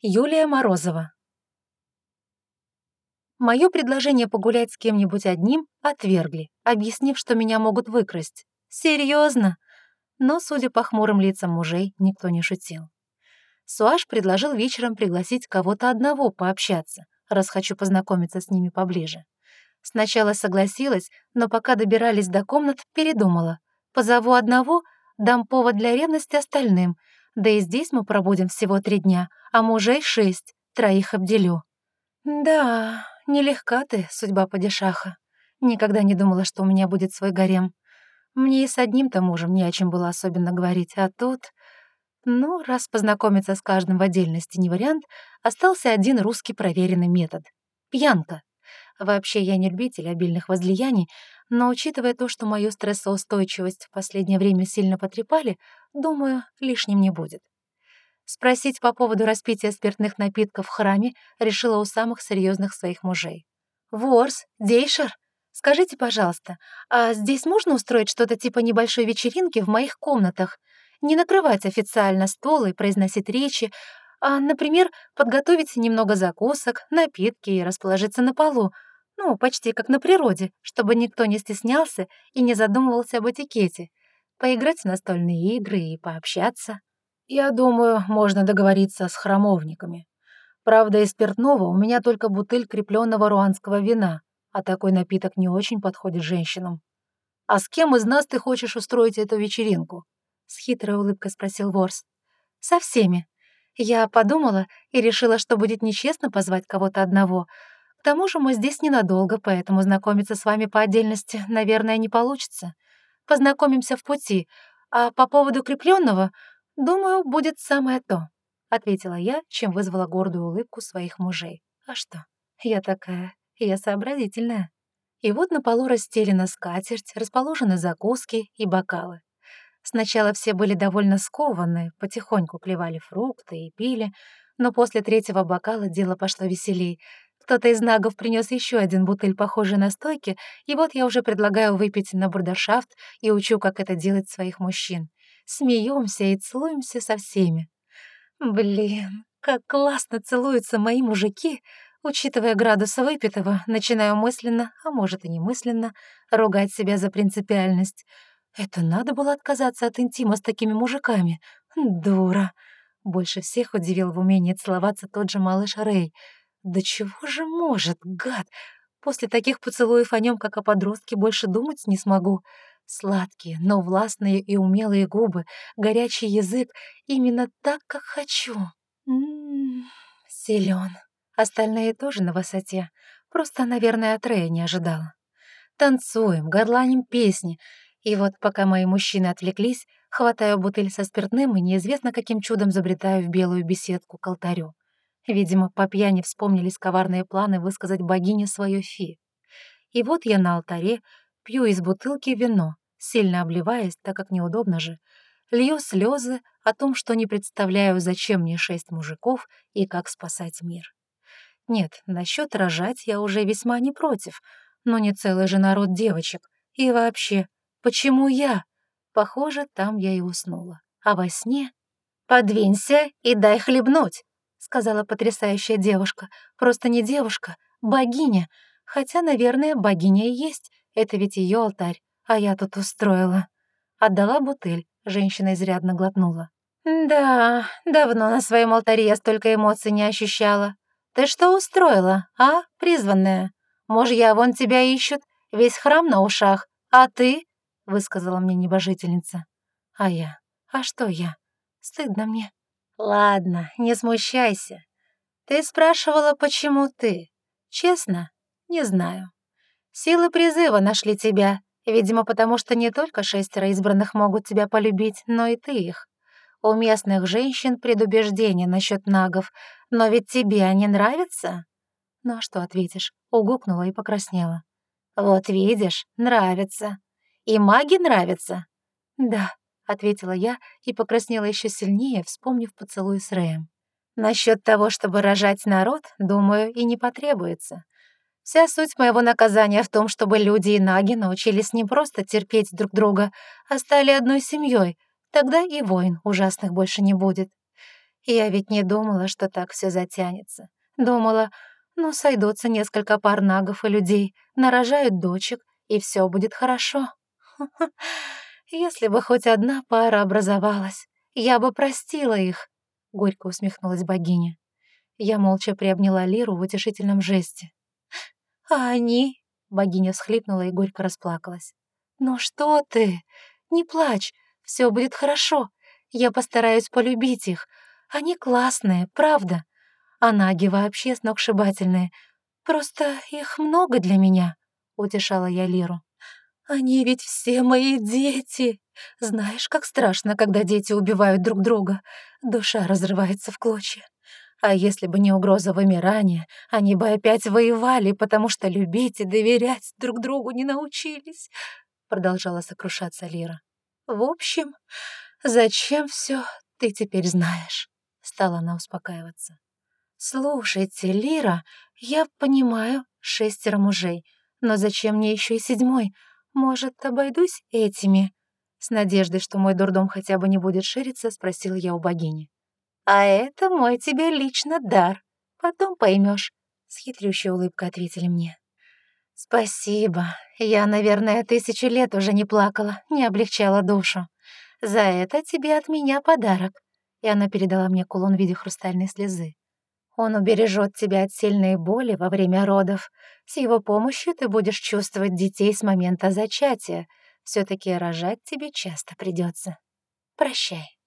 Юлия Морозова. Мое предложение погулять с кем-нибудь одним отвергли, объяснив, что меня могут выкрасть. Серьезно? Но, судя по хмурым лицам мужей, никто не шутил. Суаш предложил вечером пригласить кого-то одного пообщаться, раз хочу познакомиться с ними поближе. Сначала согласилась, но пока добирались до комнат, передумала. Позову одного, дам повод для ревности остальным — да и здесь мы пробудем всего три дня, а мужей шесть, троих обделю. Да, нелегка ты, судьба падишаха. Никогда не думала, что у меня будет свой гарем. Мне и с одним-то мужем не о чем было особенно говорить, а тут... Ну, раз познакомиться с каждым в отдельности не вариант, остался один русский проверенный метод — пьянка. Вообще, я не любитель обильных возлияний, но учитывая то, что мою стрессоустойчивость в последнее время сильно потрепали, думаю, лишним не будет. Спросить по поводу распития спиртных напитков в храме решила у самых серьезных своих мужей. «Ворс, Дейшер, скажите, пожалуйста, а здесь можно устроить что-то типа небольшой вечеринки в моих комнатах? Не накрывать официально стол и произносить речи, а, например, подготовить немного закусок, напитки и расположиться на полу, ну, почти как на природе, чтобы никто не стеснялся и не задумывался об этикете. Поиграть в настольные игры и пообщаться. Я думаю, можно договориться с храмовниками. Правда, из спиртного у меня только бутыль крепленного руанского вина, а такой напиток не очень подходит женщинам. «А с кем из нас ты хочешь устроить эту вечеринку?» — с хитрой улыбкой спросил Ворс. «Со всеми. Я подумала и решила, что будет нечестно позвать кого-то одного — к тому же мы здесь ненадолго, поэтому знакомиться с вами по отдельности, наверное, не получится. Познакомимся в пути, а по поводу крепленного, думаю, будет самое то», — ответила я, чем вызвала гордую улыбку своих мужей. «А что? Я такая, я сообразительная». И вот на полу расстелена скатерть, расположены закуски и бокалы. Сначала все были довольно скованы, потихоньку клевали фрукты и пили, но после третьего бокала дело пошло веселей — кто-то из нагов принес еще один бутыль, похожий на стойки, и вот я уже предлагаю выпить на бурдершафт и учу, как это делать своих мужчин. Смеемся и целуемся со всеми. Блин, как классно целуются мои мужики, учитывая градус выпитого, начинаю мысленно, а может и немысленно, ругать себя за принципиальность. Это надо было отказаться от интима с такими мужиками. Дура. Больше всех удивил в умении целоваться тот же малыш Рэй — да чего же может, гад? После таких поцелуев о нем, как о подростке, больше думать не смогу. Сладкие, но властные и умелые губы, горячий язык, именно так, как хочу. Ммм, силен. Остальные тоже на высоте. Просто, наверное, от Рэя не ожидала. Танцуем, горланим песни. И вот пока мои мужчины отвлеклись, хватаю бутыль со спиртным и неизвестно каким чудом забретаю в белую беседку к алтарю. Видимо, по пьяни вспомнились коварные планы высказать богине свое фи. И вот я на алтаре пью из бутылки вино, сильно обливаясь, так как неудобно же, лью слезы о том, что не представляю, зачем мне шесть мужиков и как спасать мир. Нет, насчет рожать я уже весьма не против, но не целый же народ девочек. И вообще, почему я? Похоже, там я и уснула. А во сне... «Подвинься и дай хлебнуть!» — сказала потрясающая девушка. Просто не девушка, богиня. Хотя, наверное, богиня и есть. Это ведь ее алтарь, а я тут устроила. Отдала бутыль, женщина изрядно глотнула. «Да, давно на своем алтаре я столько эмоций не ощущала. Ты что устроила, а, призванная? Мужья вон тебя ищут, весь храм на ушах, а ты?» — высказала мне небожительница. «А я? А что я? Стыдно мне». «Ладно, не смущайся. Ты спрашивала, почему ты. Честно, не знаю. Силы призыва нашли тебя, видимо, потому что не только шестеро избранных могут тебя полюбить, но и ты их. У местных женщин предубеждение насчет нагов, но ведь тебе они нравятся?» «Ну а что ответишь?» Угукнула и покраснела. «Вот видишь, нравится. И маги нравятся?» «Да», ответила я и покраснела еще сильнее, вспомнив поцелуй с Рэем. Насчет того, чтобы рожать народ, думаю, и не потребуется. Вся суть моего наказания в том, чтобы люди и наги научились не просто терпеть друг друга, а стали одной семьей. Тогда и войн ужасных больше не будет. Я ведь не думала, что так все затянется. Думала, ну, сойдутся несколько пар нагов и людей, нарожают дочек, и все будет хорошо. Если бы хоть одна пара образовалась, я бы простила их, — горько усмехнулась богиня. Я молча приобняла Лиру в утешительном жесте. «А они?» — богиня всхлипнула и горько расплакалась. «Ну что ты? Не плачь, все будет хорошо. Я постараюсь полюбить их. Они классные, правда. А наги вообще сногсшибательные. Просто их много для меня», — утешала я Лиру. «Они ведь все мои дети. Знаешь, как страшно, когда дети убивают друг друга. Душа разрывается в клочья. А если бы не угроза вымирания, они бы опять воевали, потому что любить и доверять друг другу не научились», — продолжала сокрушаться Лира. «В общем, зачем все ты теперь знаешь?» — стала она успокаиваться. «Слушайте, Лира, я понимаю, шестеро мужей, но зачем мне еще и седьмой? Может, обойдусь этими?» С надеждой, что мой дурдом хотя бы не будет шириться, спросил я у богини. «А это мой тебе лично дар. Потом поймешь», — с хитрющей улыбкой ответили мне. «Спасибо. Я, наверное, тысячу лет уже не плакала, не облегчала душу. За это тебе от меня подарок». И она передала мне кулон в виде хрустальной слезы. «Он убережет тебя от сильной боли во время родов. С его помощью ты будешь чувствовать детей с момента зачатия. все таки рожать тебе часто придется. Прощай».